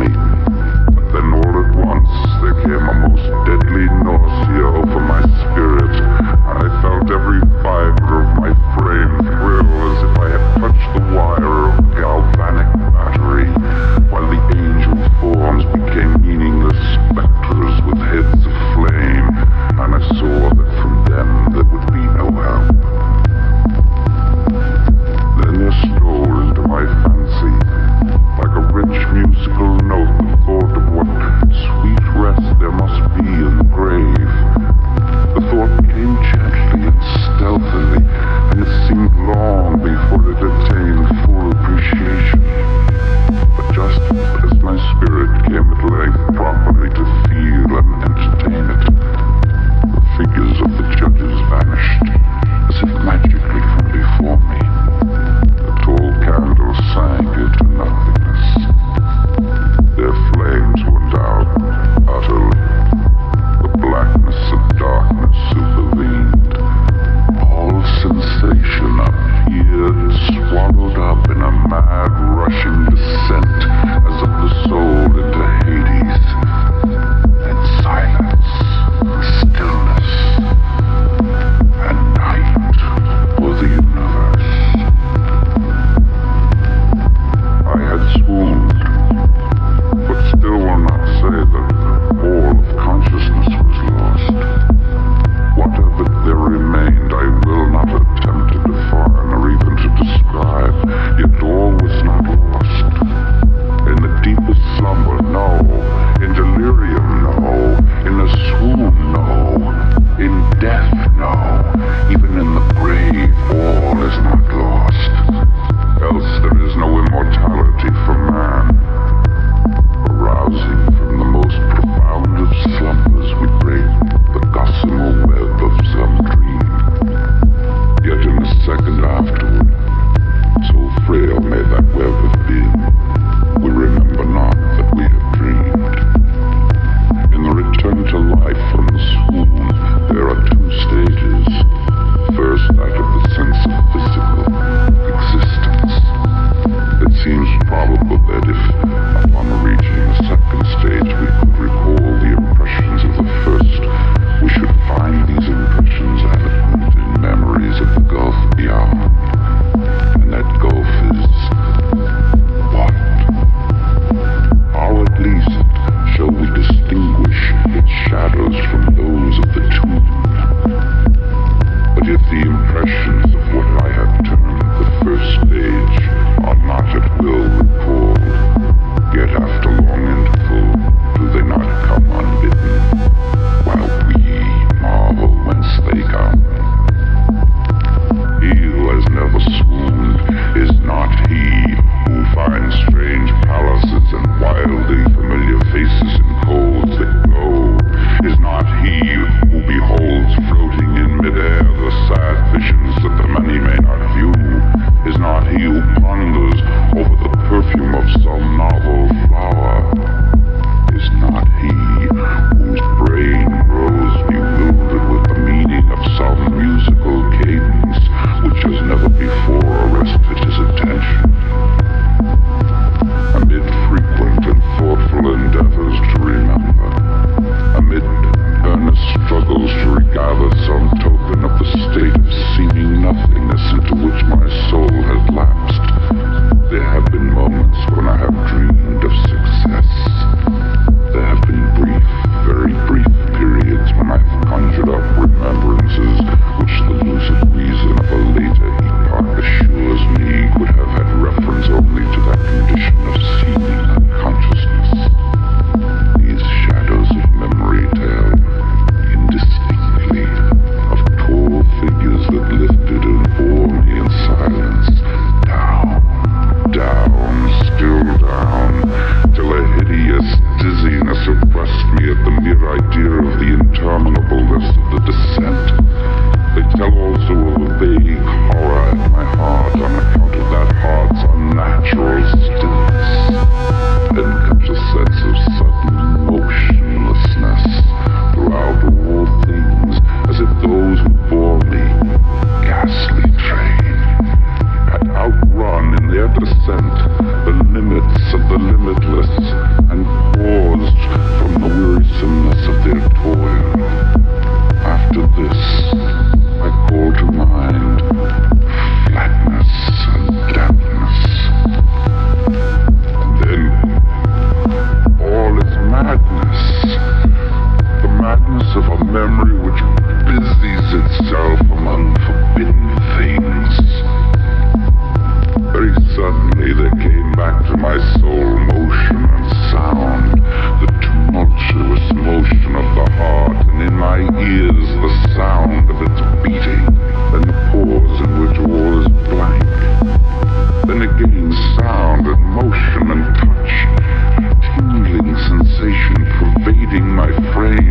me. impressions of what I have my friend.